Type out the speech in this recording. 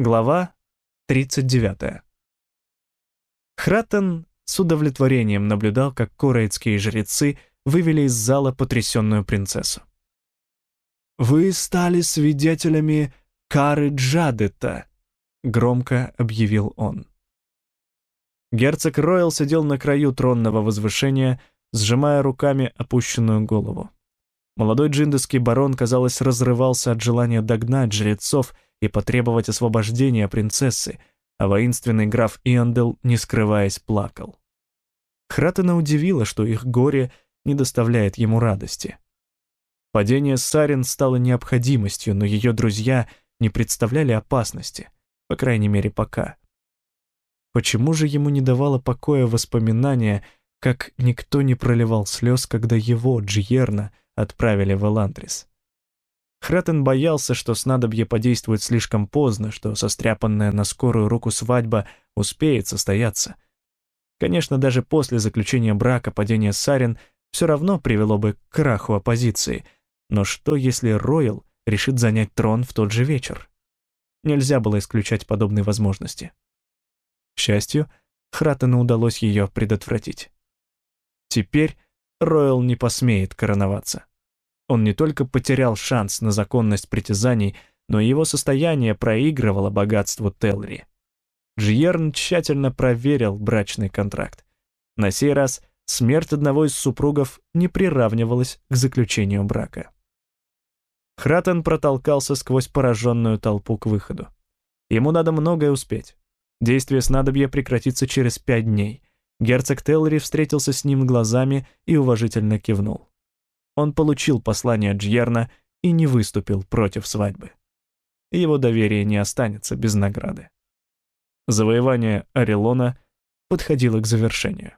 Глава 39. Хратен с удовлетворением наблюдал, как корейтские жрецы вывели из зала потрясенную принцессу. «Вы стали свидетелями кары Джадета», — громко объявил он. Герцог Ройл сидел на краю тронного возвышения, сжимая руками опущенную голову. Молодой джиндовский барон, казалось, разрывался от желания догнать жрецов и потребовать освобождения принцессы, а воинственный граф Иондел, не скрываясь, плакал. Хратена удивило, что их горе не доставляет ему радости. Падение Сарин стало необходимостью, но ее друзья не представляли опасности, по крайней мере, пока. Почему же ему не давало покоя воспоминания, как никто не проливал слез, когда его, Джиерна, отправили в Эландрис? Хратен боялся, что снадобье подействует слишком поздно, что состряпанная на скорую руку свадьба успеет состояться. Конечно, даже после заключения брака падение Сарин все равно привело бы к краху оппозиции. Но что, если Ройл решит занять трон в тот же вечер? Нельзя было исключать подобные возможности. К счастью, Хратену удалось ее предотвратить. Теперь Ройл не посмеет короноваться. Он не только потерял шанс на законность притязаний, но и его состояние проигрывало богатству Телри. Джиерн тщательно проверил брачный контракт. На сей раз смерть одного из супругов не приравнивалась к заключению брака. Хратен протолкался сквозь пораженную толпу к выходу. Ему надо многое успеть. Действие снадобья прекратится через пять дней. Герцог Теллери встретился с ним глазами и уважительно кивнул он получил послание Джьерна и не выступил против свадьбы. Его доверие не останется без награды. Завоевание Орелона подходило к завершению.